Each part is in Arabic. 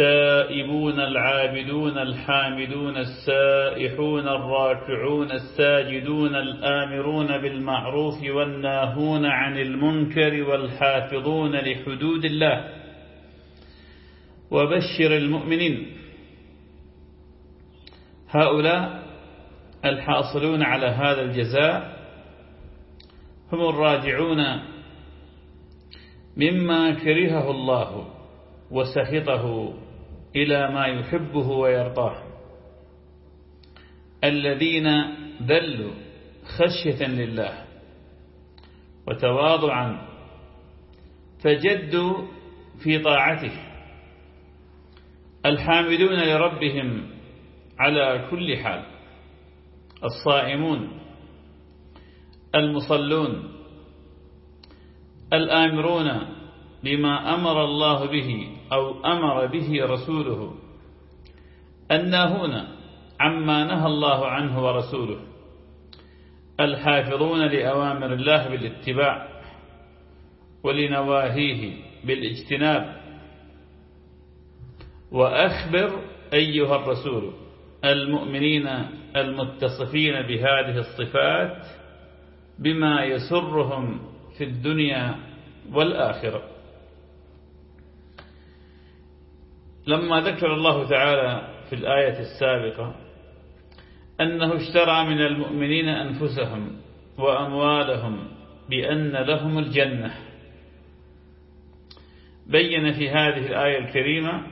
التائبون العابدون الحامدون السائحون الراكعون الساجدون الآمرون بالمعروف والناهون عن المنكر والحافظون لحدود الله. وبشر المؤمنين. هؤلاء الحاصلون على هذا الجزاء هم الراجعون مما كرهه الله وسخطه إلى ما يحبه ويرضاه. الذين ذلوا خشية لله وتواضعا فجدوا في طاعته. الحامدون لربهم على كل حال. الصائمون المصلون الآمرون بما أمر الله به أو أمر به رسوله. الناهون عما نهى الله عنه ورسوله. الحافظون لأوامر الله بالاتباع ولنواهيه بالاجتناب. وأخبر أيها الرسول المؤمنين المتصفين بهذه الصفات بما يسرهم في الدنيا والآخرة. لما ذكر الله تعالى في الآية السابقة أنه اشترى من المؤمنين أنفسهم وأموالهم بأن لهم الجنة. بين في هذه الآية الكريمة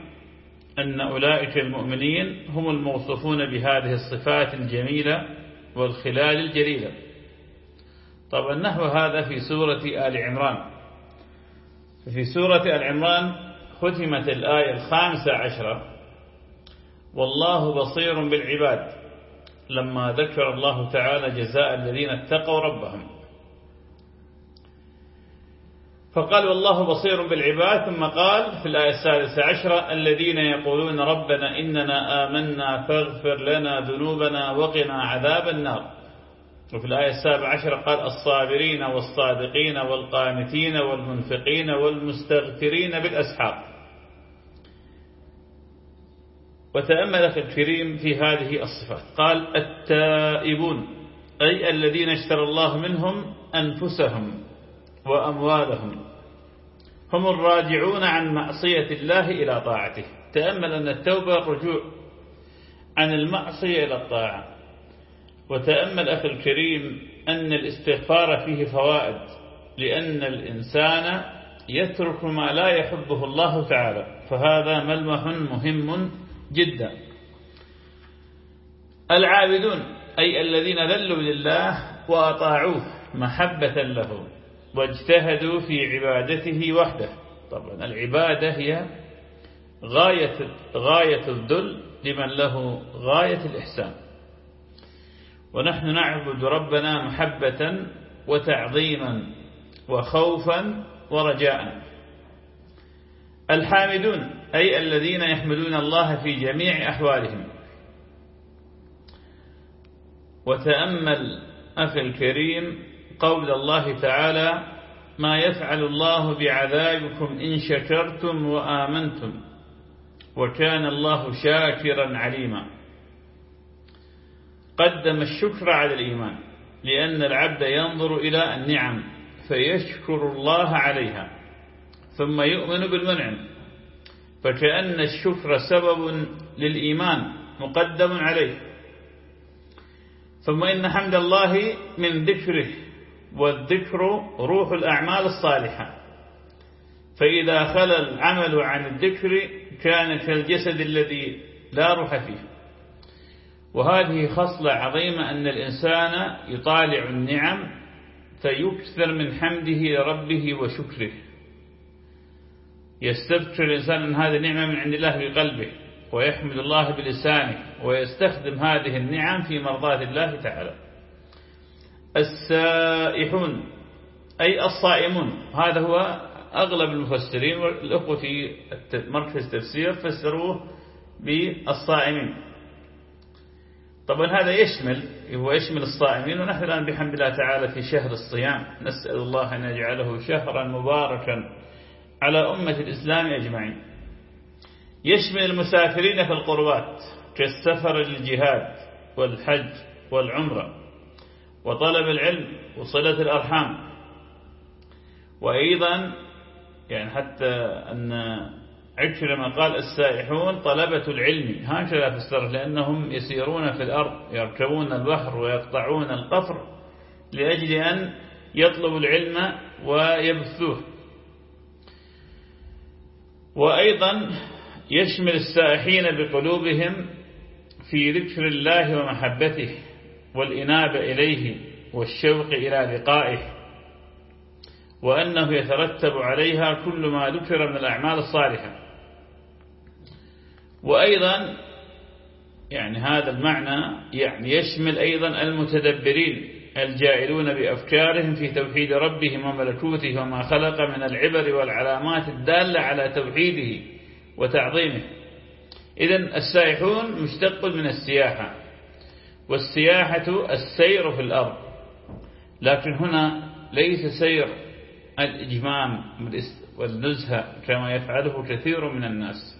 أن أولئك المؤمنين هم الموصوفون بهذه الصفات الجميلة والخلال الجليلة. طبعا نحو هذا في سورة آل عمران. في سورة آل عمران ختمت الآية الخامسة عشرة. والله بصير بالعباد. لما ذكر الله تعالى جزاء الذين اتقوا ربهم. فقال والله بصير بالعباد ثم قال في الآية السادسة عشرة الذين يقولون ربنا إننا آمنا فاغفر لنا ذنوبنا وقنا عذاب النار. وفي الآية السابعة عشرة قال الصابرين والصادقين والقانتين والمنفقين والمستغفرين بالأسحار. وتأمل أخي الكريم في هذه الصفات. قال التائبون أي الذين اشترى الله منهم أنفسهم وأموالهم. هم الراجعون عن معصية الله إلى طاعته. تأمل أن التوبة الرجوع عن المعصية إلى الطاعة. وتأمل أخي الكريم أن الاستغفار فيه فوائد لأن الإنسان يترك ما لا يحبه الله تعالى. فهذا ملمح مهم جدا. العابدون أي الذين ذلوا لله وأطاعوه محبة له واجتهدوا في عبادته وحده. طبعا العبادة هي غاية, غاية الذل لمن له غاية الإحسان. ونحن نعبد ربنا محبة وتعظيما وخوفا ورجاء. الحامدون أي الذين يحمدون الله في جميع أحوالهم. وتأمل أخي الكريم قول الله تعالى ما يفعل الله بعذابكم إن شكرتم وآمنتم وكان الله شاكرا عليما. قدم الشكر على الإيمان لأن العبد ينظر إلى النعم فيشكر الله عليها ثم يؤمن بالمنعم. فكأن الشكر سبب للإيمان مقدم عليه. ثم إن حمد الله من ذكره والذكر روح الأعمال الصالحة. فإذا خلى العمل عن الذكر كان كالجسد الذي لا روح فيه. وهذه خصلة عظيمة أن الإنسان يطالع النعم فيكثر من حمده لربه وشكره. يستذكر الإنسان أن هذه نعمة من عند الله بقلبه ويحمد الله بلسانه ويستخدم هذه النعم في مرضاة الله تعالى. السائحون أي الصائمون هذا هو أغلب المفسرين والأخوة في مركز تفسير فسروه بالصائمين. طبعا هذا يشمل هو يشمل الصائمين ونحن الآن بحمد الله تعالى في شهر الصيام. نسأل الله أن يجعله شهرا مباركا. على أمة الإسلام أجمعين. يشمل المسافرين في القربات كالسفر للجهاد والحج والعمرة وطلب العلم وصلة الأرحام. وأيضا يعني حتى أن عكرمة قال السائحون طلبة العلم هكذا فسر لأنهم يسيرون في الأرض يركبون البحر ويقطعون القفر لأجل أن يطلبوا العلم ويبثوه. وأيضا يشمل السائحين بقلوبهم في ذكر الله ومحبته والإنابة إليه والشوق إلى لقائه وأنه يترتب عليها كل ما ذكر من الأعمال الصالحة. وأيضا يعني هذا المعنى يعني يشمل أيضا المتدبرين الجائلون بأفكارهم في توحيد ربهم وملكوته وما خلق من العبر والعلامات الدالة على توحيده وتعظيمه. إذا السائحون مشتق من السياحة والسياحة السير في الأرض. لكن هنا ليس سير الإجمام والنزهة كما يفعله كثير من الناس.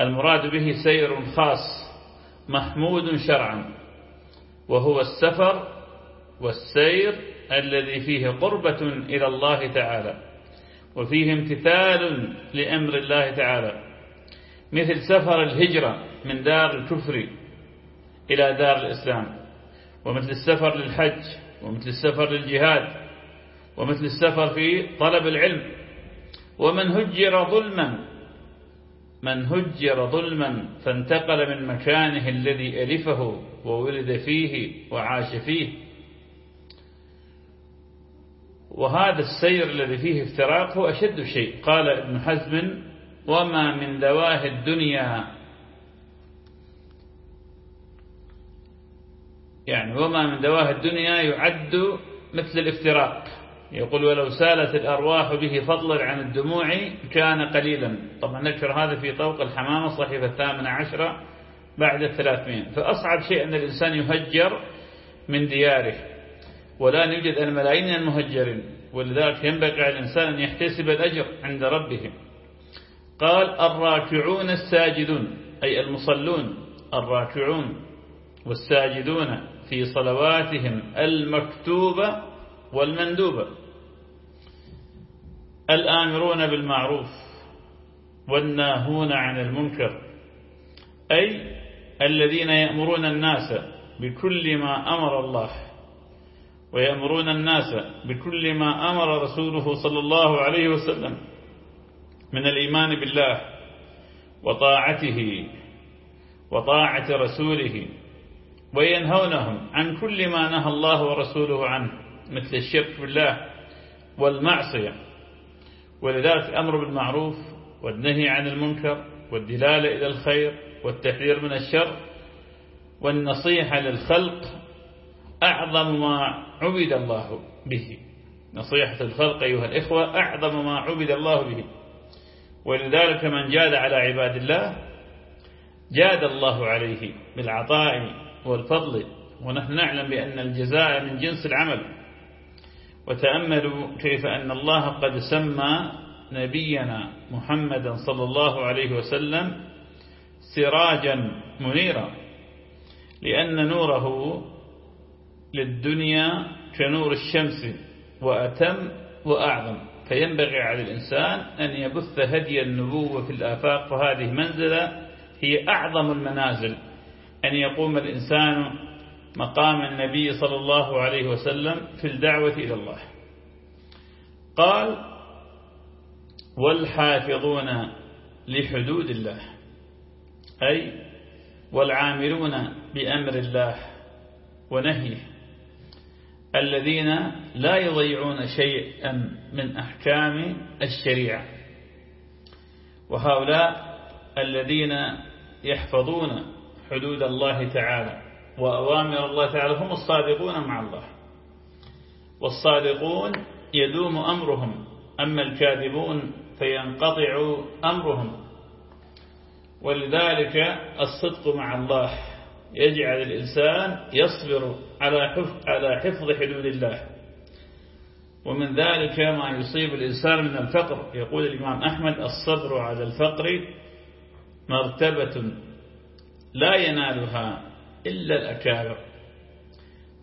المراد به سير خاص محمود شرعا وهو السفر والسير الذي فيه قربة إلى الله تعالى وفيه امتثال لأمر الله تعالى مثل سفر الهجرة من دار الكفر إلى دار الإسلام ومثل السفر للحج ومثل السفر للجهاد ومثل السفر في طلب العلم ومن هجر ظلما من هجر ظلما فانتقل من مكانه الذي ألفه وولد فيه وعاش فيه. وهذا السير الذي فيه افتراق هو أشد شيء. قال ابن حزم وما من دواه الدنيا. يعني وما من دواه الدنيا يعد مثل الافتراق. يقول ولو سالت الأرواح به فضلا عن الدموع كان قليلا. طبعا نشر هذا في طوق الحمامة صحيفة الثامنة عشرة بعد الثلاثمين فأصعب شيء أن الإنسان يهجر من دياره. ولا يوجد الملايين المهجرين ولذلك ينبغي على الإنسان أن يحتسب الأجر عند ربه قال الراكعون الساجدون أي المصلون الراكعون والساجدون في صلواتهم المكتوبة والمندوبة. الآمرون بالمعروف والناهون عن المنكر أي الذين يأمرون الناس بكل ما أمر الله ويأمرون الناس بكل ما أمر رسوله صلى الله عليه وسلم من الإيمان بالله وطاعته وطاعة رسوله وينهونهم عن كل ما نهى الله ورسوله عنه مثل الشرك بالله والمعصية. ولذلك الأمر بالمعروف والنهي عن المنكر والدلالة إلى الخير والتحذير من الشر والنصيحة للخلق أعظم ما عبد الله به. نصيحة الخلق أيها الإخوة أعظم ما عبد الله به. ولذلك من جاد على عباد الله جاد الله عليه بالعطاء والفضل. ونحن نعلم بأن الجزاء من جنس العمل. وتأملوا كيف أن الله قد سمى نبينا محمدا صلى الله عليه وسلم سراجا منيرا. لأن نوره للدنيا كنور الشمس وأتم وأعظم. فينبغي على الإنسان أن يبث هدي النبوة في الآفاق. فهذه منزلة هي أعظم المنازل. أن يقوم الإنسان مقام النبي صلى الله عليه وسلم في الدعوة إلى الله. قال والحافظون لحدود الله أي والعاملون بأمر الله ونهيه. الذين لا يضيعون شيئا من أحكام الشريعة. وهؤلاء الذين يحفظون حدود الله تعالى وأوامر الله تعالى هم الصادقون مع الله. والصادقون يدوم أمرهم أما الكاذبون فينقطع أمرهم. ولذلك الصدق مع الله يجعل الإنسان يصبر على على حفظ حدود الله. ومن ذلك ما يصيب الإنسان من الفقر. يقول الإمام أحمد الصبر على الفقر مرتبة لا ينالها إلا الأكابر.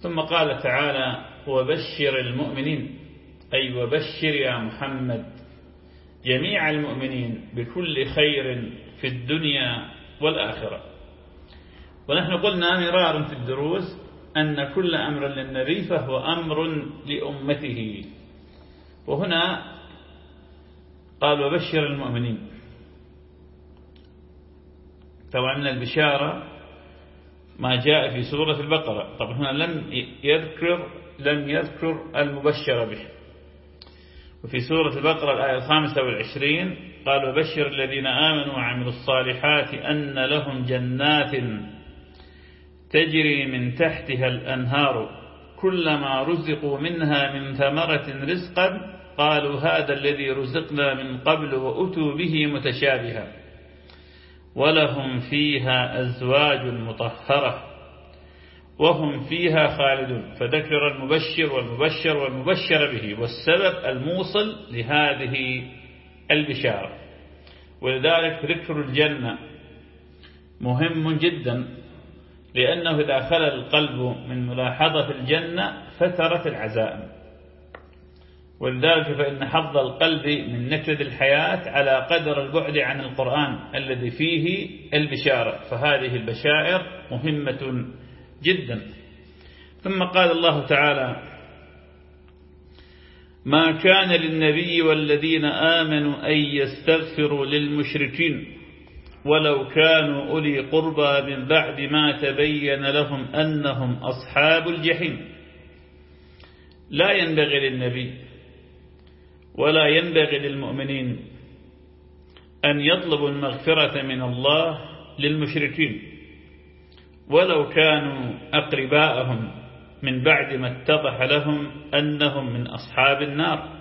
ثم قال تعالى وبشر المؤمنين أي وبشر يا محمد جميع المؤمنين بكل خير في الدنيا والآخرة. ونحن قلنا مرارا في الدروس أن كل أمر للنبي فهو أمر لأمته. وهنا قال وبشر المؤمنين. طبعا من البشارة ما جاء في سورة البقرة. طبعا هنا لم يذكر لم يذكر المبشر به. وفي سورة البقرة الآية الخامسة والعشرين قال وبشر الذين آمنوا وعملوا الصالحات أن لهم جنات تجري من تحتها الأنهار كلما رزقوا منها من ثمرة رزقا قالوا هذا الذي رزقنا من قبل وأتوا به متشابها. ولهم فيها أزواج مطهرة وهم فيها خالدون. فذكر المبشر والمبشر والمبشر به والسبب الموصل لهذه البشارة. ولذلك ذكر الجنة مهم جدا. لأنه إذا خلى القلب من ملاحظة الجنة فترت العزائم ولذلك فإن حظ القلب من نكد الحياة على قدر البعد عن القرآن الذي فيه البشارة. فهذه البشائر مهمة جدا. ثم قال الله تعالى ما كان للنبي والذين آمنوا أن يستغفروا للمشركين ولو كانوا أولي قربى من بعد ما تبين لهم أنهم أصحاب الجحيم. لا ينبغي للنبي ولا ينبغي للمؤمنين أن يطلبوا المغفرة من الله للمشركين. ولو كانوا أقرباءهم من بعد ما اتضح لهم أنهم من أصحاب النار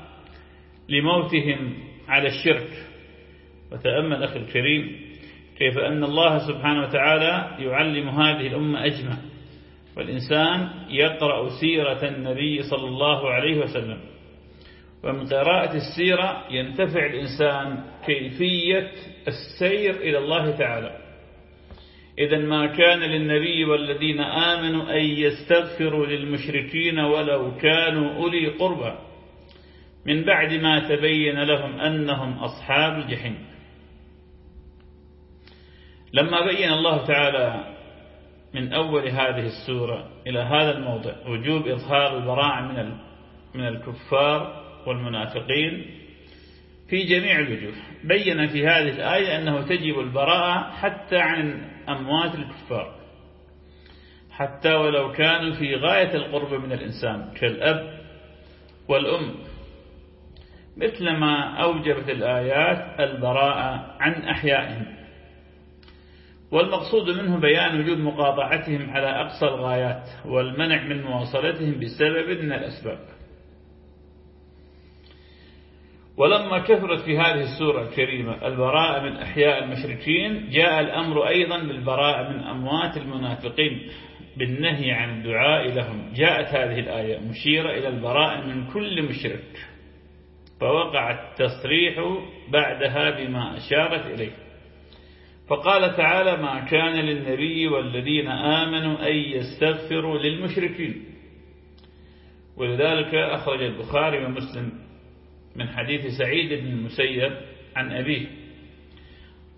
لموتهم على الشرك. وتأمل أخي الكريم كيف أن الله سبحانه وتعالى يعلم هذه الأمة أجمع. والإنسان يقرأ سيرة النبي صلى الله عليه وسلم. ومن قراءة السيرة ينتفع الإنسان كيفية السير إلى الله تعالى. إذا ما كان للنبي والذين آمنوا أن يستغفروا للمشركين ولو كانوا أولي قربى. من بعد ما تبين لهم أنهم أصحاب الجحيم. لما بين الله تعالى من أول هذه السورة إلى هذا الموضع وجوب إظهار البراءة من من الكفار والمنافقين في جميع الوجوه. بين في هذه الآية أنه تجب البراءة حتى عن أموات الكفار حتى ولو كانوا في غاية القرب من الإنسان كالأب والأم. مثل ما أوجبت الآيات البراءة عن أحيائهم. والمقصود منه بيان وجود مقاطعتهم على أقصى الغايات والمنع من مواصلتهم بسبب من الأسباب. ولما كثرت في هذه السورة الكريمة البراءة من أحياء المشركين جاء الأمر أيضا بالبراءة من أموات المنافقين بالنهي عن الدعاء لهم. جاءت هذه الآية مشيرة إلى البراءة من كل مشرك فوقع التصريح بعدها بما أشارت إليه. فقال تعالى ما كان للنبي والذين آمنوا أن يستغفروا للمشركين. ولذلك أخرج البخاري ومسلم من حديث سعيد بن المسيب عن أبيه.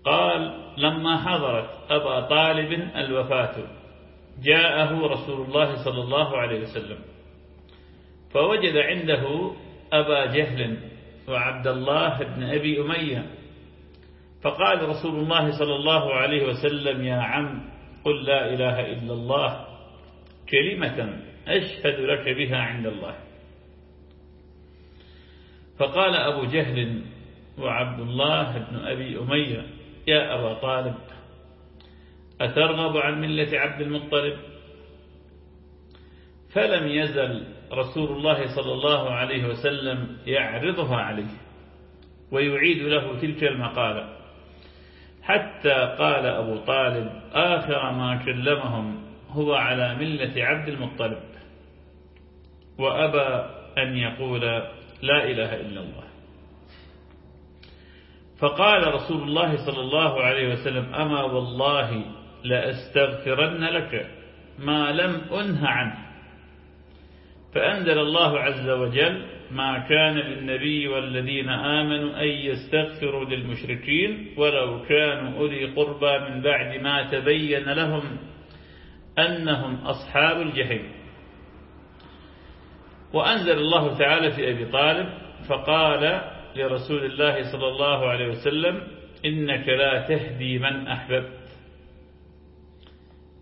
قال لما حضرت أبا طالب الوفاة جاءه رسول الله صلى الله عليه وسلم فوجد عنده أبا جهل وعبد الله بن أبي أمية فقال رسول الله صلى الله عليه وسلم يا عم قل لا إله إلا الله كلمة أشهد لك بها عند الله. فقال أبو جهل وعبد الله بن أبي أمية يا أبا طالب أترغب عن ملة عبد المطلب؟ فلم يزل رسول الله صلى الله عليه وسلم يعرضها عليه ويعيد له تلك المقالة. حتى قال أبو طالب آخر ما كلمهم هو على ملة عبد المطلب. وأبى أن يقول لا إله إلا الله. فقال رسول الله صلى الله عليه وسلم أما والله لأستغفرن لك ما لم أنه عنه. فأنزل الله عز وجل ما كان للنبي والذين آمنوا أن يستغفروا للمشركين ولو كانوا أولي قربى من بعد ما تبين لهم أنهم أصحاب الجحيم. وأنزل الله تعالى في أبي طالب فقال لرسول الله صلى الله عليه وسلم إنك لا تهدي من أحببت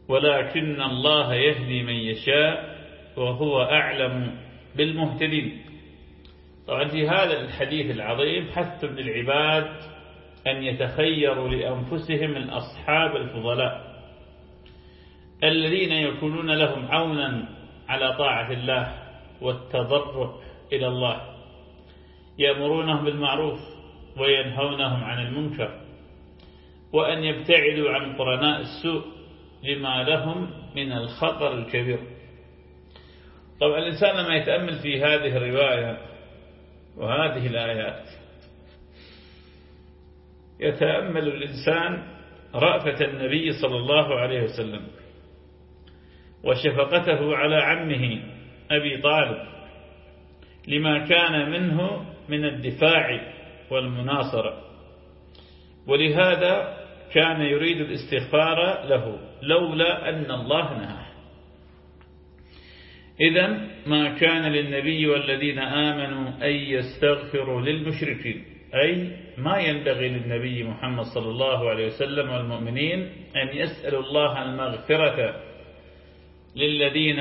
ولكن الله يهدي من يشاء وهو أعلم بالمهتدين. طبعا في هذا الحديث العظيم حث للعباد أن يتخيروا لأنفسهم الأصحاب الفضلاء الذين يكونون لهم عونا على طاعة الله والتضرع إلى الله يأمرونهم بالمعروف وينهونهم عن المنكر وأن يبتعدوا عن قرناء السوء لما لهم من الخطر الكبير. طبعا الإنسان لما يتأمل في هذه الرواية وهذه الآيات يتأمل الإنسان رأفة النبي صلى الله عليه وسلم وشفقته على عمه أبي طالب لما كان منه من الدفاع والمناصرة ولهذا كان يريد الاستغفار له لولا أن الله نهاه. إذا ما كان للنبي والذين آمنوا أن يستغفروا للمشركين. أي ما ينبغي للنبي محمد صلى الله عليه وسلم والمؤمنين أن يسألوا الله المغفرة للذين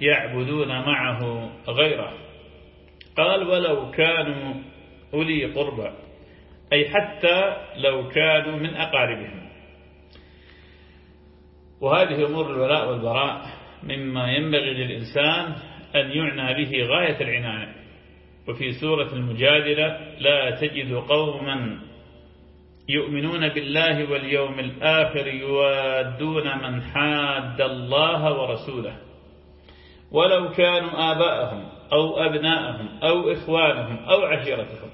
يعبدون معه غيره. قال ولو كانوا أولي قربى. أي حتى لو كانوا من أقاربهم. وهذه أمور الولاء والبراء. مما ينبغي للإنسان أن يعنى به غاية العناية. وفي سورة المجادلة لا تجد قوما يؤمنون بالله واليوم الآخر يوادون من حاد الله ورسوله. ولو كانوا آباءهم أو أبناءهم أو إخوانهم أو عشيرتهم.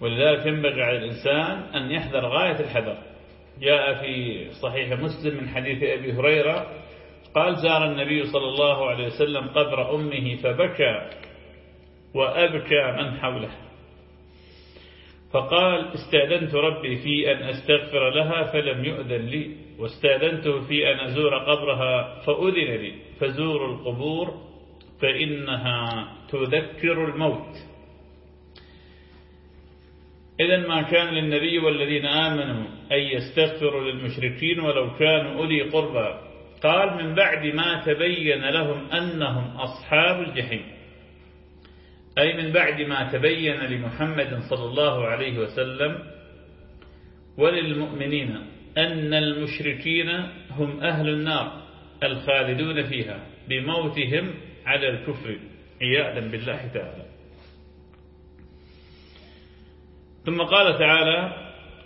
ولذلك ينبغي على الإنسان أن يحذر غاية الحذر. جاء في صحيح مسلم من حديث أبي هريرة قال زار النبي صلى الله عليه وسلم قبر أمه فبكى وأبكى من حوله. فقال استأذنت ربي في أن أستغفر لها فلم يؤذن لي واستأذنته في أن أزور قبرها فأذن لي. فزوروا القبور فإنها تذكر الموت. إذا ما كان للنبي والذين آمنوا أن يستغفروا للمشركين ولو كانوا أولي قربى. قال من بعد ما تبين لهم أنهم أصحاب الجحيم. أي من بعد ما تبين لمحمد صلى الله عليه وسلم وللمؤمنين أن المشركين هم أهل النار الخالدون فيها بموتهم على الكفر. عياذا بالله تعالى. ثم قال تعالى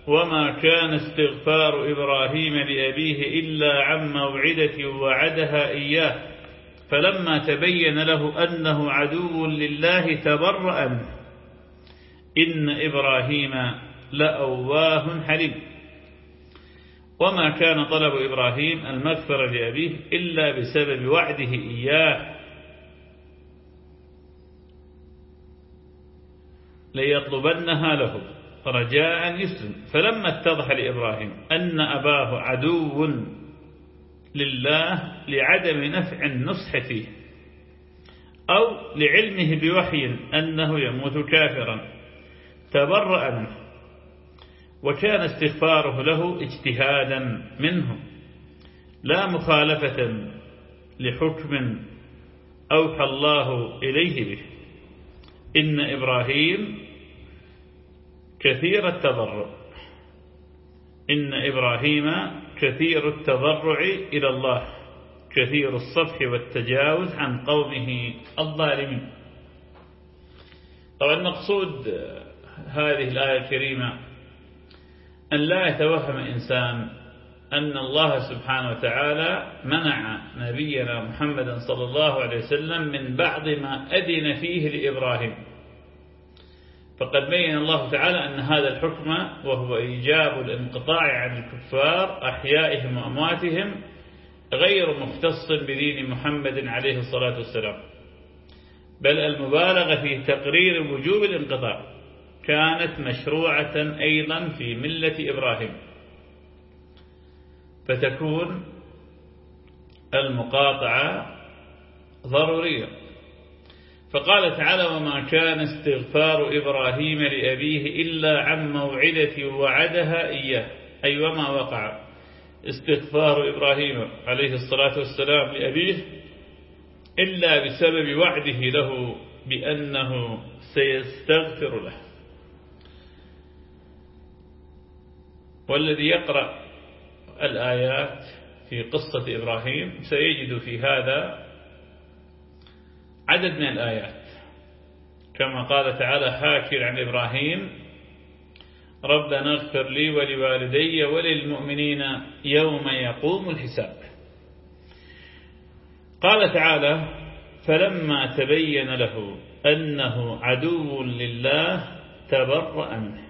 وما كان استغفار إبراهيم لأبيه إلا عن موعدة وعدها إياه فلما تبين له أنه عدو لله تبرأ منه. إن إبراهيم لأواه حليم. وما كان طلب إبراهيم المغفرة لأبيه إلا بسبب وعده إياه ليطلبنها له رجاء يسلم فلما اتضح لإبراهيم أن أباه عدو لله لعدم نفع النصح فيه أو لعلمه بوحي أنه يموت كافرا تبرأ منه وكان استغفاره له اجتهادا منه لا مخالفة لحكم أوحى الله إليه به. إن إبراهيم كثير التضرع. إن إبراهيم كثير التضرع إلى الله كثير الصفح والتجاوز عن قومه الظالمين. طبعا المقصود هذه الآية الكريمة أن لا يتوهم إنسان أن الله سبحانه وتعالى منع نبينا محمد صلى الله عليه وسلم من بعض ما أذن فيه لإبراهيم. فقد بين الله تعالى أن هذا الحكم وهو إيجاب الانقطاع عن الكفار أحيائهم وأمواتهم غير مختص بدين محمد عليه الصلاة والسلام. بل المبالغة في تقرير وجوب الانقطاع كانت مشروعة أيضا في ملة إبراهيم. فتكون المقاطعة ضرورية. فقال تعالى وما كان استغفار إبراهيم لأبيه إلا عن موعدة وعدها إياه. أي وما وقع استغفار إبراهيم عليه الصلاة والسلام لأبيه إلا بسبب وعده له بأنه سيستغفر له. والذي يقرأ الآيات في قصة إبراهيم سيجد في هذا عدد من الآيات. كما قال تعالى حاكر عن إبراهيم ربنا اغفر لي ولوالدي وللمؤمنين يوم يقوم الحساب. قال تعالى فلما تبين له أنه عدو لله تبرأ منه.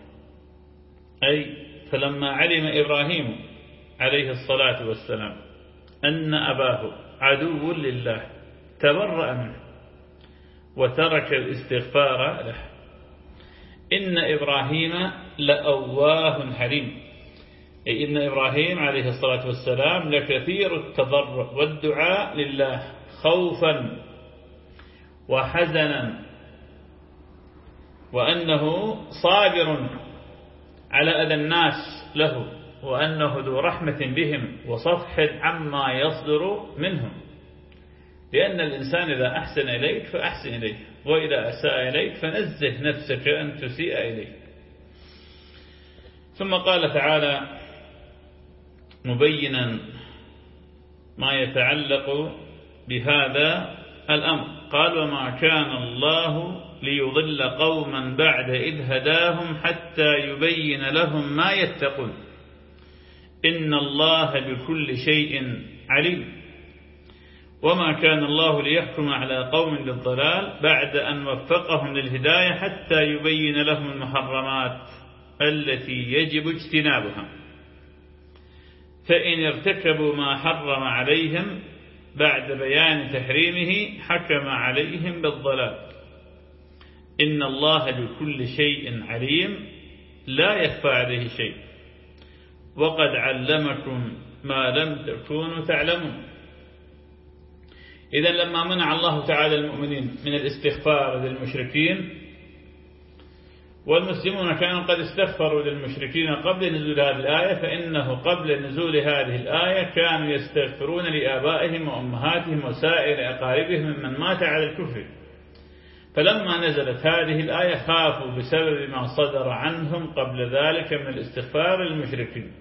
أي فلما علم إبراهيم عليه الصلاة والسلام أن أباه عدو لله تبرأ منه. وترك الاستغفار له. إن إبراهيم لأواه حليم. أي إن إبراهيم عليه الصلاة والسلام لكثير التضرع والدعاء لله خوفا وحزنا وأنه صابر على أذى الناس له وأنه ذو رحمة بهم وصفح عما يصدر منهم. لأن الإنسان إذا أحسن إليك فأحسن إليه وإذا أساء إليك فنزه نفسك أن تسيء إليه ثم قال تعالى مبينا ما يتعلق بهذا الأمر. قال وما كان الله ليضل قوما بعد إذ هداهم حتى يبين لهم ما يتقون. إن الله بكل شيء عليم. وما كان الله ليحكم على قوم للضلال بعد أن وفقهم للهداية حتى يبين لهم المحرمات التي يجب اجتنابها. فإن ارتكبوا ما حرم عليهم بعد بيان تحريمه حكم عليهم بالضلال. إن الله بكل شيء عليم. لا يخفى عليه شيء. وقد علمكم ما لم تكونوا تعلمون. إذا لما منع الله تعالى المؤمنين من الاستغفار للمشركين والمسلمون كانوا قد استغفروا للمشركين قبل نزول هذه الآية فإنه قبل نزول هذه الآية كانوا يستغفرون لآبائهم وأمهاتهم وسائر أقاربهم ممن مات على الكفر. فلما نزلت هذه الآية خافوا بسبب ما صدر عنهم قبل ذلك من الاستغفار للمشركين.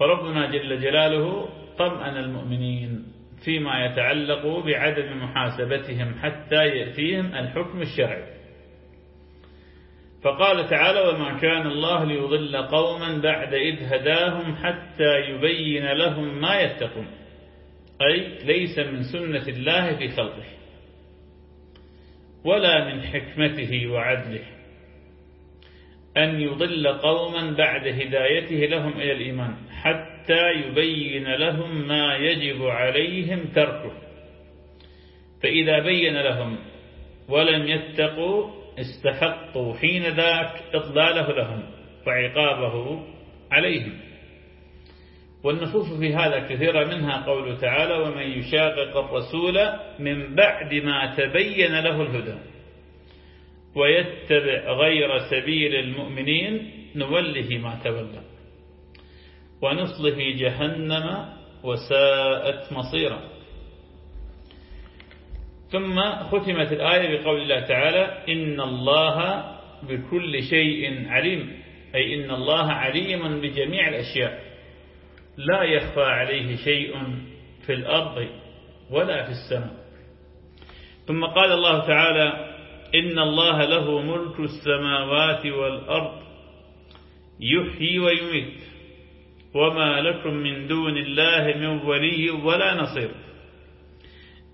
فربنا جل جلاله طمأن المؤمنين. فيما يتعلق بعدم محاسبتهم حتى يأتيهم الحكم الشرعي. فقال تعالى وما كان الله ليضل قوما بعد إذ هداهم حتى يبين لهم ما يتقون. أي ليس من سنة الله في خلقه ولا من حكمته وعدله أن يضل قوما بعد هدايته لهم إلى الإيمان حتى حتى يبين لهم ما يجب عليهم تركه. فإذا بين لهم ولم يتقوا استحقوا حين ذاك إضلاله لهم وعقابه عليهم. والنصوص في هذا كثيرة منها قوله تعالى ومن يشاقق الرسول من بعد ما تبين له الهدى ويتبع غير سبيل المؤمنين نوله ما تولى. ونصله جهنم وساءت مصيرا. ثم ختمت الآية بقول الله تعالى إن الله بكل شيء عليم. أي إن الله عليم بجميع الأشياء. لا يخفى عليه شيء في الأرض ولا في السماء. ثم قال الله تعالى إن الله له ملك السماوات والأرض يحيي ويميت. وما لكم من دون الله من ولي ولا نصير.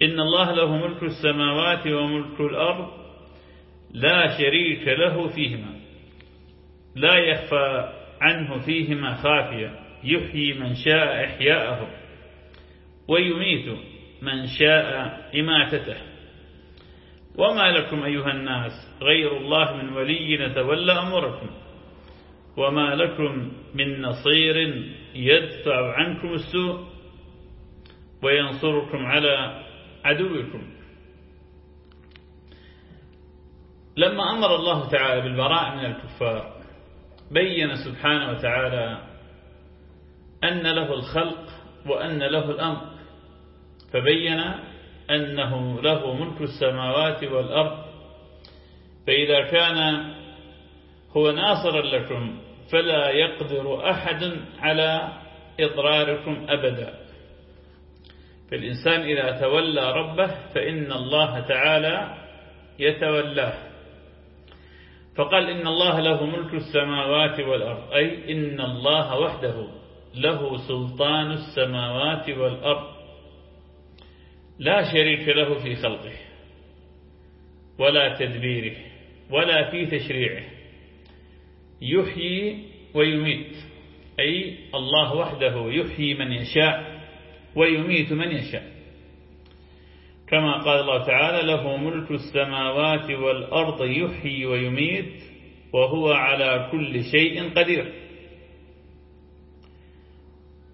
إن الله له ملك السماوات وملك الأرض لا شريك له فيهما. لا يخفى عنه فيهما خافية. يحيي من شاء إحياءه ويميت من شاء إماتته. وما لكم أيها الناس غير الله من ولي نتولى أمركم وما لكم من نصير يدفع عنكم السوء وينصركم على عدوكم. لما أمر الله تعالى بالبراء من الكفار بين سبحانه وتعالى أن له الخلق وأن له الأمر. فبين أنه له ملك السماوات والأرض. فإذا كان هو ناصرا لكم فلا يقدر أحد على إضراركم أبدا. فالإنسان إذا تولى ربه فإن الله تعالى يتولاه. فقال إن الله له ملك السماوات والأرض أي إن الله وحده له سلطان السماوات والأرض. لا شريك له في خلقه ولا تدبيره ولا في تشريعه. يحيي ويميت. أي الله وحده يحيي من يشاء ويميت من يشاء. كما قال الله تعالى له ملك السماوات والأرض يحيي ويميت وهو على كل شيء قدير.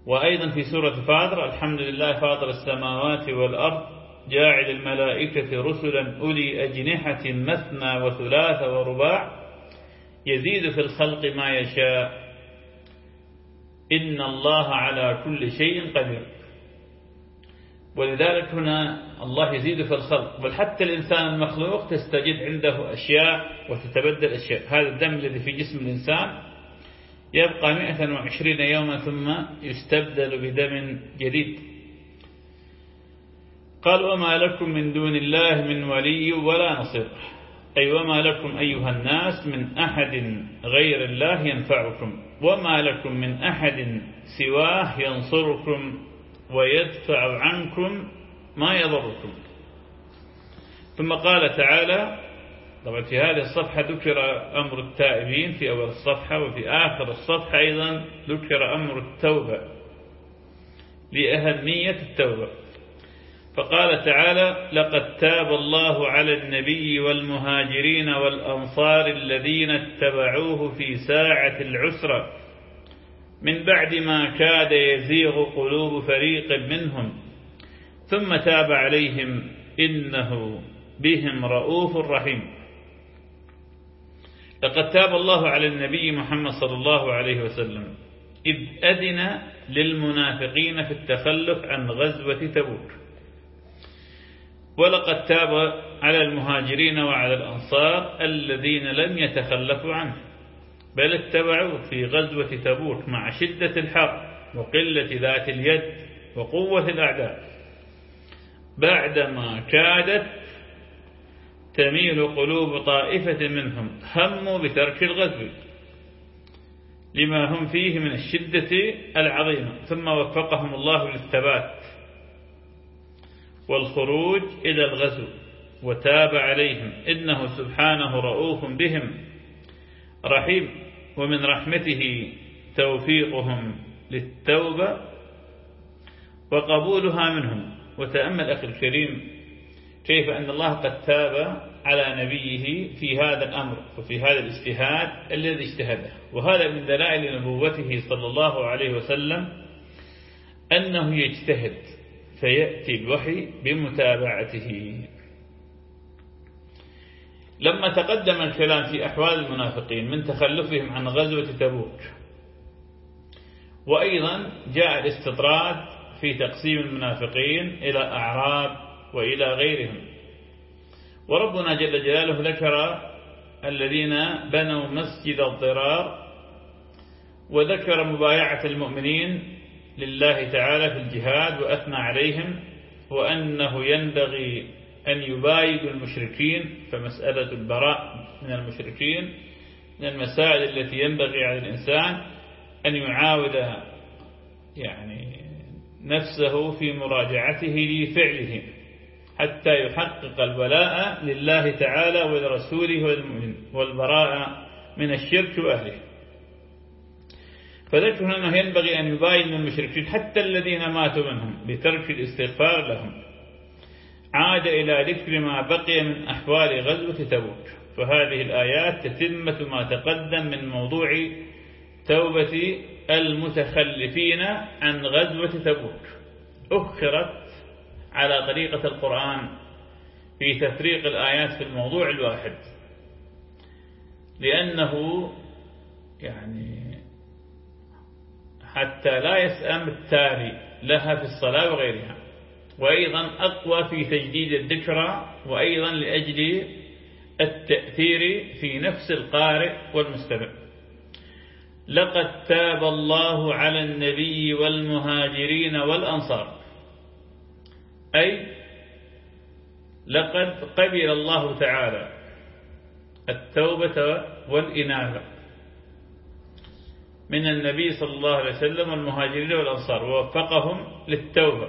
وأيضا في سورة فاطر الحمد لله فاطر السماوات والأرض جاعل الملائكة رسلا أولي أجنحة مثنى وثلاث ورباع يزيد في الخلق ما يشاء. إن الله على كل شيء قدير. ولذلك هنا الله يزيد في الخلق. بل حتى الإنسان المخلوق تستجد عنده أشياء وتتبدل أشياء. هذا الدم الذي في جسم الإنسان يبقى 120 يوما ثم يستبدل بدم جديد. قال وما لكم من دون الله من ولي ولا نصير. أي وما لكم أيها الناس من أحد غير الله ينفعكم وما لكم من أحد سواه ينصركم ويدفع عنكم ما يضركم. ثم قال تعالى طبعا في هذه الصفحة ذكر أمر التائبين في أول الصفحة وفي آخر الصفحة أيضا ذكر أمر التوبة لأهمية التوبة. فقال تعالى لقد تاب الله على النبي والمهاجرين والأنصار الذين اتبعوه في ساعة العسرة. من بعد ما كاد يزيغ قلوب فريق منهم. ثم تاب عليهم إنه بهم رؤوف رحيم. لقد تاب الله على النبي محمد صلى الله عليه وسلم. إذ أذن للمنافقين في التخلف عن غزوة تبوك. ولقد تاب على المهاجرين وعلى الأنصار الذين لم يتخلفوا عنه بل اتبعوه في غزوة تبوك مع شدة الحر وقلة ذات اليد وقوة الأعداء. بعدما كادت تميل قلوب طائفة منهم هموا بترك الغزو لما هم فيه من الشدة العظيمة ثم وفقهم الله للثبات والخروج إلى الغزو وتاب عليهم إنه سبحانه رؤوف بهم رحيم ومن رحمته توفيقهم للتوبة وقبولها منهم. وتأمل أخي الكريم كيف أن الله قد تاب على نبيه في هذا الأمر وفي هذا الاجتهاد الذي اجتهده. وهذا من دلائل نبوته صلى الله عليه وسلم أنه يجتهد فيأتي الوحي بمتابعته. لما تقدم الكلام في أحوال المنافقين من تخلفهم عن غزوة تبوك وأيضا جاء الاستطراد في تقسيم المنافقين إلى أعراب وإلى غيرهم. وربنا جل جلاله ذكر الذين بنوا مسجد الضرار وذكر مبايعة المؤمنين لله تعالى في الجهاد وأثنى عليهم وأنه ينبغي أن يبايدوا المشركين فمسألة البراء من المشركين من المسائل التي ينبغي على الإنسان أن يعاود يعني نفسه في مراجعته لفعله حتى يحقق الولاء لله تعالى ولرسوله والمؤمن والبراء من الشرك وأهله. فذكر أنه ينبغي أن يباين المشركين حتى الذين ماتوا منهم بترك الاستغفار لهم. عاد إلى ذكر ما بقي من أحوال غزوة تبوك. فهذه الآيات تتمة ما تقدم من موضوع توبة المتخلفين عن غزوة تبوك. أخرت على طريقة القرآن في تفريق الآيات في الموضوع الواحد. لأنه يعني حتى لا يسأم التالي لها في الصلاة وغيرها. وأيضا أقوى في تجديد الذكرى وأيضا لأجل التأثير في نفس القارئ والمستمع. لقد تاب الله على النبي والمهاجرين والأنصار. أي لقد قبل الله تعالى التوبة والإنابة. من النبي صلى الله عليه وسلم والمهاجرين والأنصار ووفقهم للتوبة.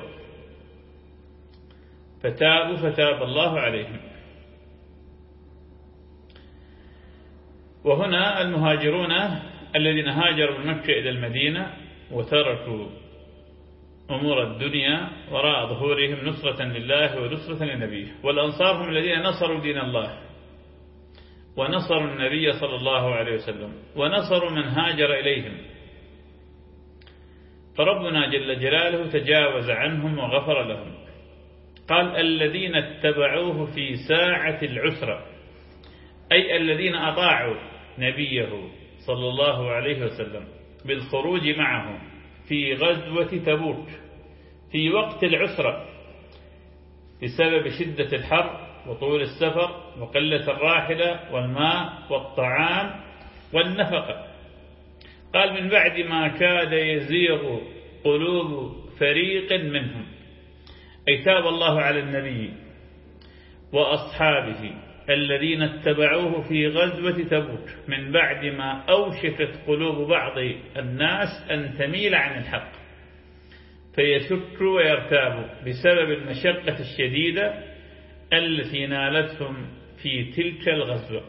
فتابوا فتاب الله عليهم. وهنا المهاجرون الذين هاجروا من مكة إلى المدينة وتركوا أمور الدنيا وراء ظهورهم نصرة لله ونصرة لنبيه. والأنصار هم الذين نصروا دين الله. ونصروا النبي صلى الله عليه وسلم ونصروا من هاجر إليهم. فربنا جل جلاله تجاوز عنهم وغفر لهم. قال الذين اتبعوه في ساعة العسرة أي الذين أطاعوا نبيه صلى الله عليه وسلم بالخروج معه في غزوة تبوك في وقت العسرة بسبب شدة الحر وطول السفر وقلة الراحلة والماء والطعام والنفقة. قال من بعد ما كاد يزيغ قلوب فريق منهم أي تاب الله على النبي وأصحابه الذين اتبعوه في غزوة تبوك. من بعد ما أوشكت قلوب بعض الناس أن تميل عن الحق فيشك ويرتاب بسبب المشقة الشديدة التي نالتهم في تلك الغزوة.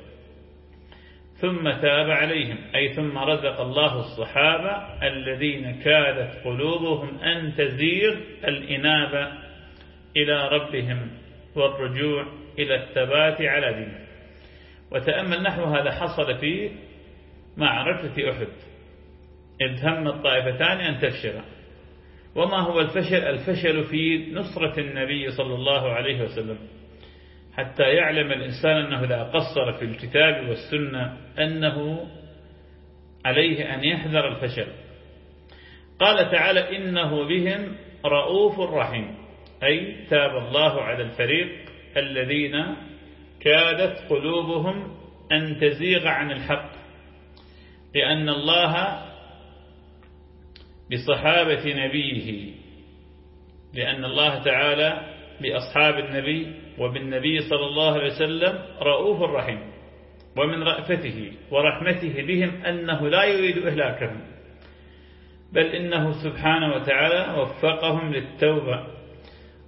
ثم تاب عليهم أي ثم رزق الله الصحابة الذين كادت قلوبهم أن تزيغ الإنابة إلى ربهم والرجوع إلى الثبات على دينه. وتأمل نحو هذا حصل في معركة أحد. إذ هم الطائفتان أن تفشل وما هو الفشل؟ الفشل في نصرة النبي صلى الله عليه وسلم. حتى يعلم الإنسان أنه إذا قصر في الكتاب والسنة أنه عليه أن يحذر الفشل. قال تعالى إنه بهم رؤوف رحيم. أي تاب الله على الفريق الذين كادت قلوبهم أن تزيغ عن الحق. لأن الله بصحابة نبيه لأن الله تعالى بأصحاب النبي وبالنبي صلى الله عليه وسلم رؤوف رحيم. ومن رأفته ورحمته بهم أنه لا يريد إهلاكهم بل إنه سبحانه وتعالى وفقهم للتوبة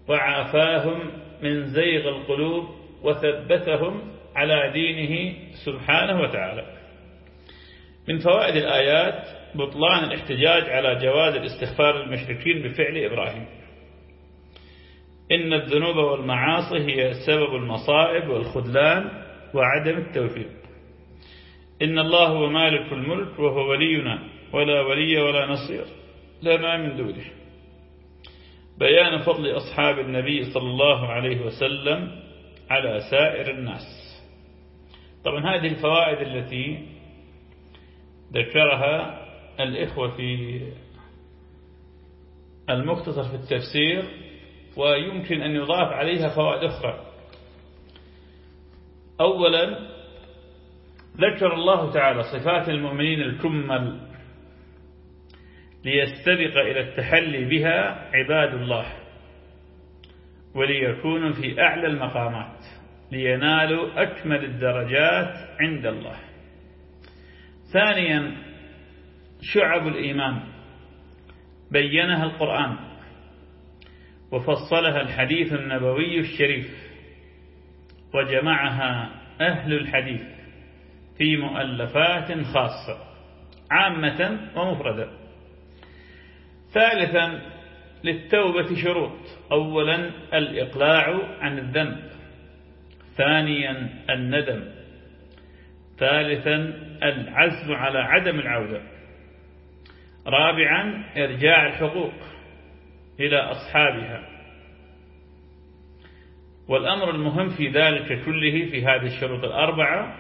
وعافاهم من زيغ القلوب وثبتهم على دينه سبحانه وتعالى. من فوائد الآيات بطلان الاحتجاج على جواز الاستغفار للمشركين بفعل إبراهيم. إن الذنوب والمعاصي هي سبب المصائب والخذلان وعدم التوفيق. إن الله هو مالك الملك وهو ولينا ولا ولي ولا نصير لنا من دونه. بيان فضل أصحاب النبي صلى الله عليه وسلم على سائر الناس. طبعا هذه الفوائد التي ذكرها الإخوة في المختصر في التفسير ويمكن أن يضاف عليها فوائد أخرى. أولا ذكر الله تعالى صفات المؤمنين الكمل ليستبق إلى التحلي بها عباد الله وليكونوا في أعلى المقامات لينالوا أكمل الدرجات عند الله. ثانيا شعب الإيمان بينها القرآن. وفصلها الحديث النبوي الشريف وجمعها أهل الحديث في مؤلفات خاصة عامة ومفردة. ثالثا للتوبة شروط. أولا الإقلاع عن الذنب. ثانيا الندم. ثالثا العزم على عدم العودة. رابعا إرجاع الحقوق. إلى أصحابها. والأمر المهم في ذلك كله في هذه الشروط الأربعة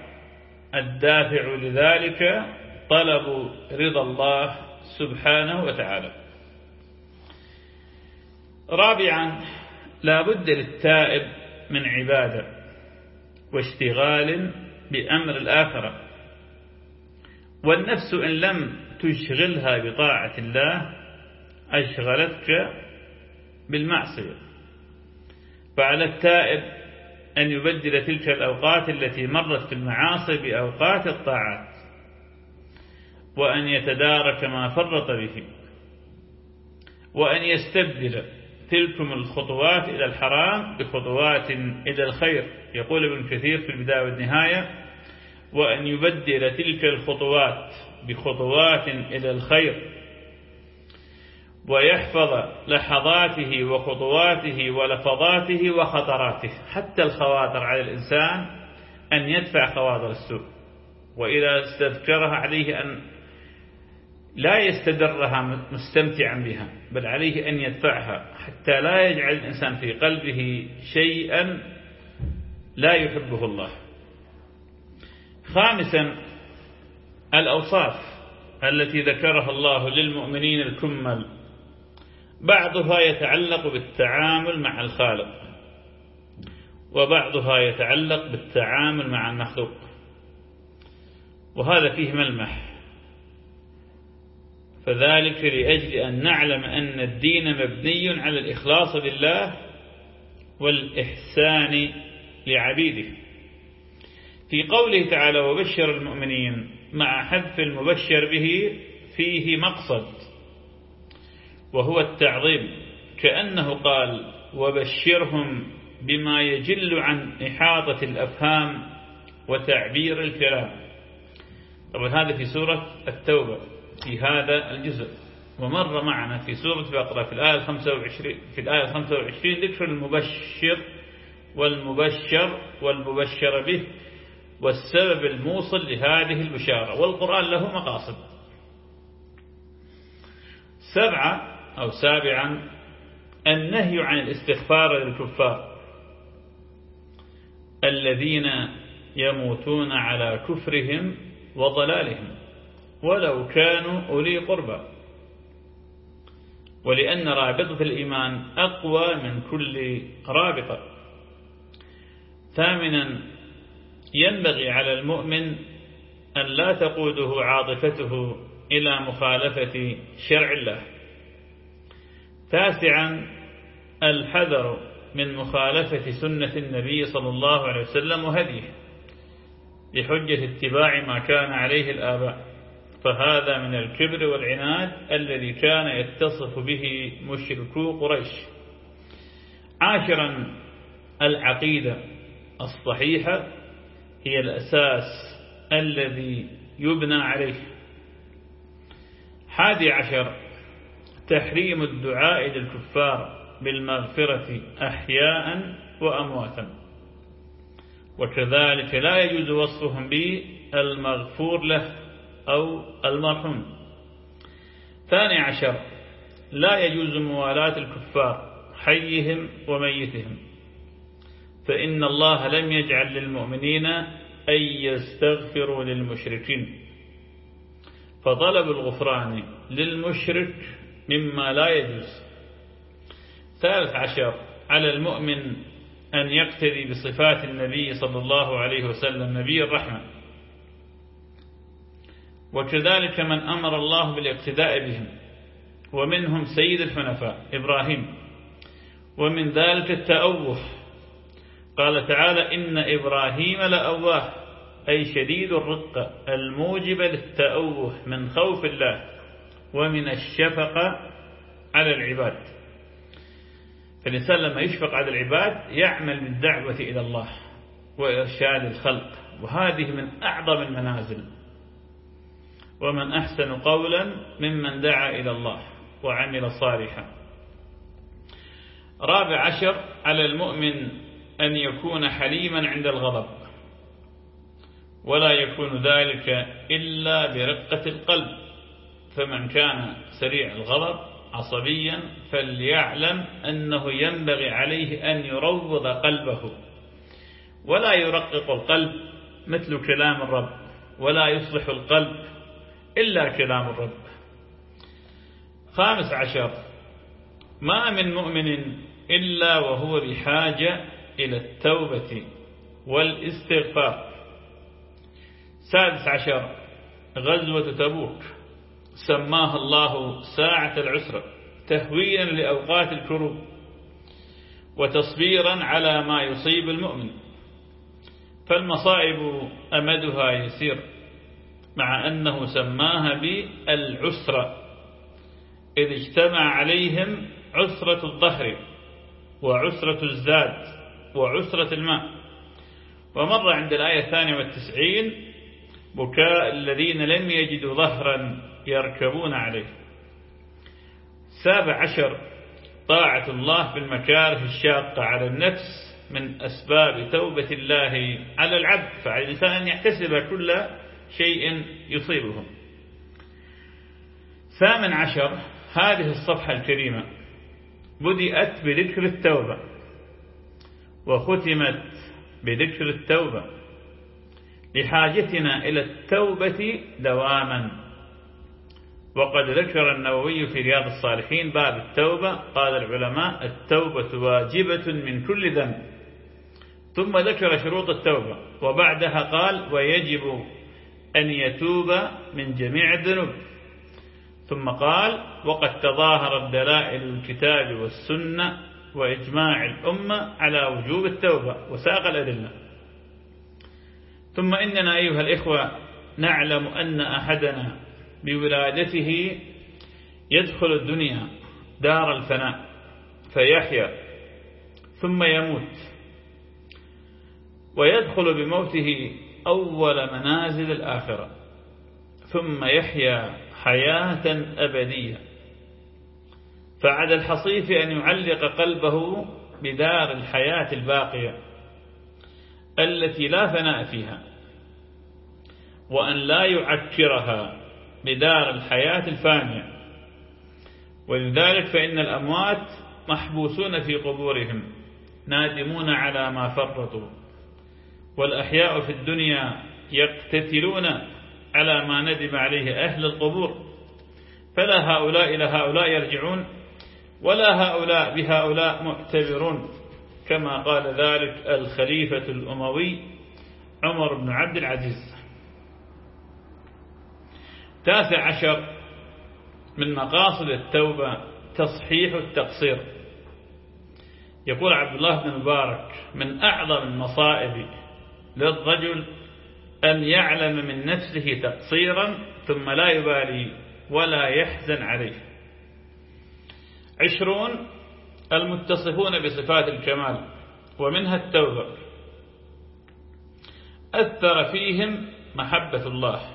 الدافع لذلك طلب رضا الله سبحانه وتعالى. رابعا لا بد للتائب من عبادة واشتغال بأمر الآخرة. والنفس إن لم تشغلها بطاعة الله أشغلتك بالمعصية. فعلى التائب أن يبدل تلك الأوقات التي مرت في المعاصي بأوقات الطاعات وأن يتدارك ما فرط به وأن يستبدل تلكم الخطوات إلى الحرام بخطوات إلى الخير. يقول ابن كثير في البداية والنهاية وأن يبدل تلك الخطوات بخطوات إلى الخير. ويحفظ لحظاته وخطواته ولفظاته وخطراته. حتى الخواطر على الإنسان أن يدفع خواطر السوء. وإذا استذكرها عليه أن لا يستدرها مستمتعا بها بل عليه أن يدفعها حتى لا يجعل الإنسان في قلبه شيئا لا يحبه الله. خامسا الأوصاف التي ذكرها الله للمؤمنين الكمل. بعضها يتعلق بالتعامل مع الخالق وبعضها يتعلق بالتعامل مع المخلوق وهذا فيه ملمح. فذلك لأجل أن نعلم أن الدين مبني على الإخلاص لله والإحسان لعبيده. في قوله تعالى وبشر المؤمنين مع حذف المبشر به فيه مقصد. وهو التعظيم كأنه قال وبشرهم بما يجل عن إحاطة الأفهام وتعبير الكلام. طبعا هذا في سورة التوبة في هذا الجزء. ومر معنا في سورة البقرة في الآية 25 في الآية 25 ذكر المبشر والمبشر والمبشر به والسبب الموصل لهذه البشارة والقرآن له مقاصد. سبعة أو سابعا النهي عن الاستغفار للكفار. الذين يموتون على كفرهم وضلالهم ولو كانوا أولي قربى. ولأن رابطة الإيمان أقوى من كل رابطة. ثامنا ينبغي على المؤمن أن لا تقوده عاطفته إلى مخالفة شرع الله. تاسعا الحذر من مخالفة سنة النبي صلى الله عليه وسلم وهديه بحجة اتباع ما كان عليه الآباء. فهذا من الكبر والعناد الذي كان يتصف به مشركو قريش. عاشرا العقيدة الصحيحة هي الأساس الذي يبنى عليه. حادي عشر تحريم الدعاء للكفار بالمغفرة أحياء وأمواتا. وكذلك لا يجوز وصفهم بالمغفور له أو المرحوم. ثاني عشر لا يجوز موالاة الكفار حيهم وميتهم. فإن الله لم يجعل للمؤمنين أن يستغفروا للمشركين. فطلب الغفران للمشرك مما لا يجوز. ثالث عشر على المؤمن أن يقتدي بصفات النبي صلى الله عليه وسلم نبي الرحمة. وكذلك من أمر الله بالاقتداء بهم ومنهم سيد الحنفاء إبراهيم. ومن ذلك التأوه. قال تعالى إن إبراهيم لأواه أي شديد الرقة الموجبة للتأوه من خوف الله. ومن الشفقة على العباد. فالإنسان لما يشفق على العباد يعمل بالدعوة إلى الله وإرشاد الخلق وهذه من أعظم المنازل. ومن أحسن قولا ممن دعا إلى الله وعمل صالحا. رابع عشر على المؤمن أن يكون حليما عند الغضب. ولا يكون ذلك إلا برقة القلب. فمن كان سريع الغضب عصبيا فليعلم أنه ينبغي عليه أن يروض قلبه. ولا يرقق القلب مثل كلام الرب ولا يصلح القلب إلا كلام الرب. خامس عشر. ما من مؤمن إلا وهو بحاجة إلى التوبة والاستغفار. سادس عشر. غزوة تبوك. سماها الله ساعة العسرة تهويا لأوقات الكروب وتصبيرا على ما يصيب المؤمن. فالمصائب أمدها يسير مع أنه سماها بالعسرة إذ اجتمع عليهم عسرة الظهر وعسرة الزاد وعسرة الماء. ومر عند الآية الثانية والتسعين بكاء الذين لم يجدوا ظهرا يركبون عليه. سابع عشر طاعة الله بالمكاره الشاقة على النفس من أسباب توبة الله على العبد فعلى الإنسان أن يحتسب كل شيء يصيبه ثامن عشر هذه الصفحة الكريمة بدأت بذكر التوبة وختمت بذكر التوبة لحاجتنا إلى التوبة دواما. وقد ذكر النووي في رياض الصالحين باب التوبة. قال العلماء التوبة واجبة من كل ذنب. ثم ذكر شروط التوبة. وبعدها قال ويجب أن يتوب من جميع الذنوب. ثم قال وقد تظاهرت دلائل الكتاب والسنة وإجماع الأمة على وجوب التوبة وساق الأدلة. ثم إننا أيها الإخوة نعلم أن أحدنا بولادته يدخل الدنيا دار الفناء فيحيا ثم يموت. ويدخل بموته أول منازل الآخرة ثم يحيا حياة أبدية. فعلى الحصيف أن يعلق قلبه بدار الحياة الباقية التي لا فناء فيها وأن لا يعكرها بدار الحياة الفانية. ولذلك فإن الأموات محبوسون في قبورهم نادمون على ما فرطوا. والأحياء في الدنيا يقتتلون على ما ندم عليه أهل القبور. فلا هؤلاء إلى هؤلاء يرجعون ولا هؤلاء بهؤلاء معتبرون. كما قال ذلك الخليفة الأموي عمر بن عبد العزيز. تاسع عشر من مقاصد التوبة تصحيح التقصير. يقول عبد الله بن مبارك من أعظم المصائب للرجل أن يعلم من نفسه تقصيرا ثم لا يبالي ولا يحزن عليه. عشرون المتصفون بصفات الكمال ومنها التوبة. أثر فيهم محبة الله.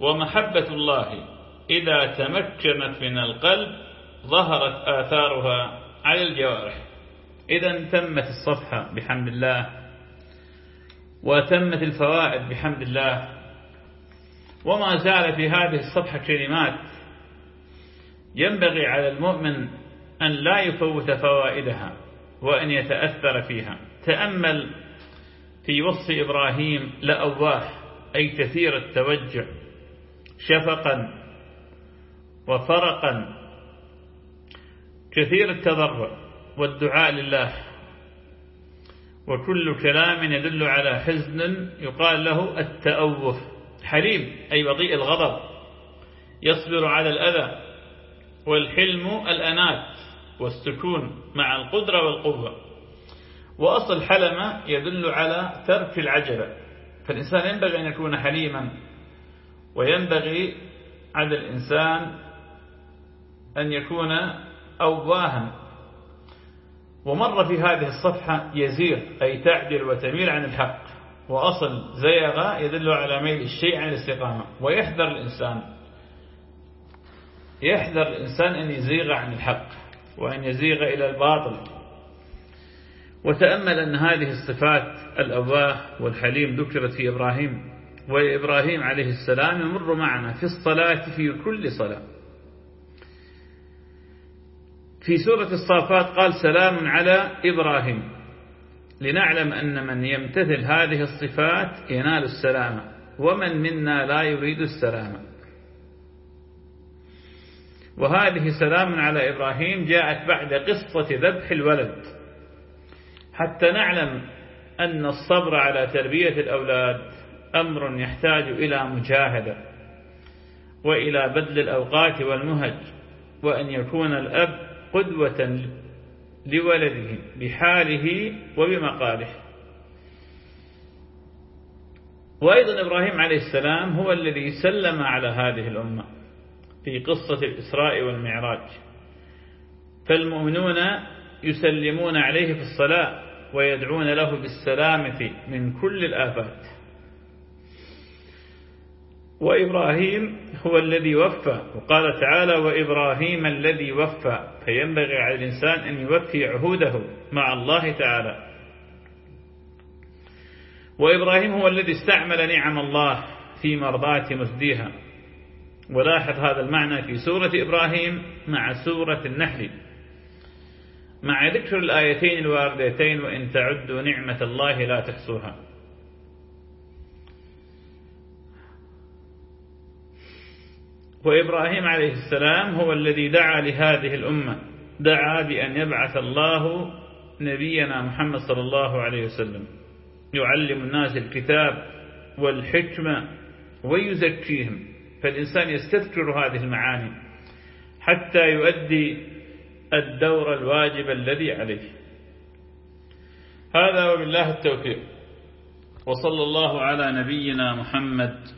ومحبة الله إذا تمكنت من القلب ظهرت آثارها على الجوارح. إذا تمت الصفحة بحمد الله وتمت الفوائد بحمد الله. وما زال في هذه الصفحة كلمات ينبغي على المؤمن أن لا يفوت فوائدها وأن يتأثر فيها. تأمل في وصف إبراهيم لأواه أي كثير التوجع. شفقا وفرقا. كثير التضرع والدعاء لله. وكل كلام يدل على حزن يقال له التأوه. حليم أي بطيء الغضب. يصبر على الأذى والحلم الأنات والسكون مع القدرة والقوة. وأصل حلم يدل على ترك العجلة. فالإنسان ينبغي أن يكون حليما. وينبغي على الإنسان أن يكون أواها ومر في هذه الصفحة يزير أي تعدل وتميل عن الحق. وأصل زيغ يدل على ميل الشيء عن الاستقامة. ويحذر الإنسان. يحذر الإنسان أن يزيغ عن الحق وأن يزيغ إلى الباطل. وتأمل أن هذه الصفات الأواه والحليم ذكرت في إبراهيم. وإبراهيم عليه السلام يمر معنا في الصلاة في كل صلاة. في سورة الصافات قال سلام على إبراهيم. لنعلم أن من يمتثل هذه الصفات ينال السلامة ومن منا لا يريد السلامة وهذه سلام على إبراهيم جاءت بعد قصة ذبح الولد. حتى نعلم أن الصبر على تربية الأولاد أمر يحتاج إلى مجاهدة وإلى بذل الأوقات والمهج وأن يكون الأب قدوة لولده بحاله وبمقاله. وأيضا إبراهيم عليه السلام هو الذي سلم على هذه الأمة في قصة الإسراء والمعراج. فالمؤمنون يسلمون عليه في الصلاة ويدعون له بالسلامة من كل الآفات. وإبراهيم هو الذي وفى. وقال تعالى وإبراهيم الذي وفى. فينبغي على الإنسان أن يوفي عهوده مع الله تعالى. وإبراهيم هو الذي استعمل نعم الله في مرضاة مسديها ولاحظ هذا المعنى في سورة إبراهيم مع سورة النحل. مع ذكر الآيتين الواردتين وإن تعدوا نعمة الله لا تحصوها. وإبراهيم عليه السلام هو الذي دعا لهذه الأمة. دعا بأن يبعث الله نبينا محمد صلى الله عليه وسلم. يعلم الناس الكتاب والحكمة ويزكيهم. فالإنسان يستذكر هذه المعاني حتى يؤدي الدور الواجب الذي عليه. هذا وبالله التوفيق. وصلى الله على نبينا محمد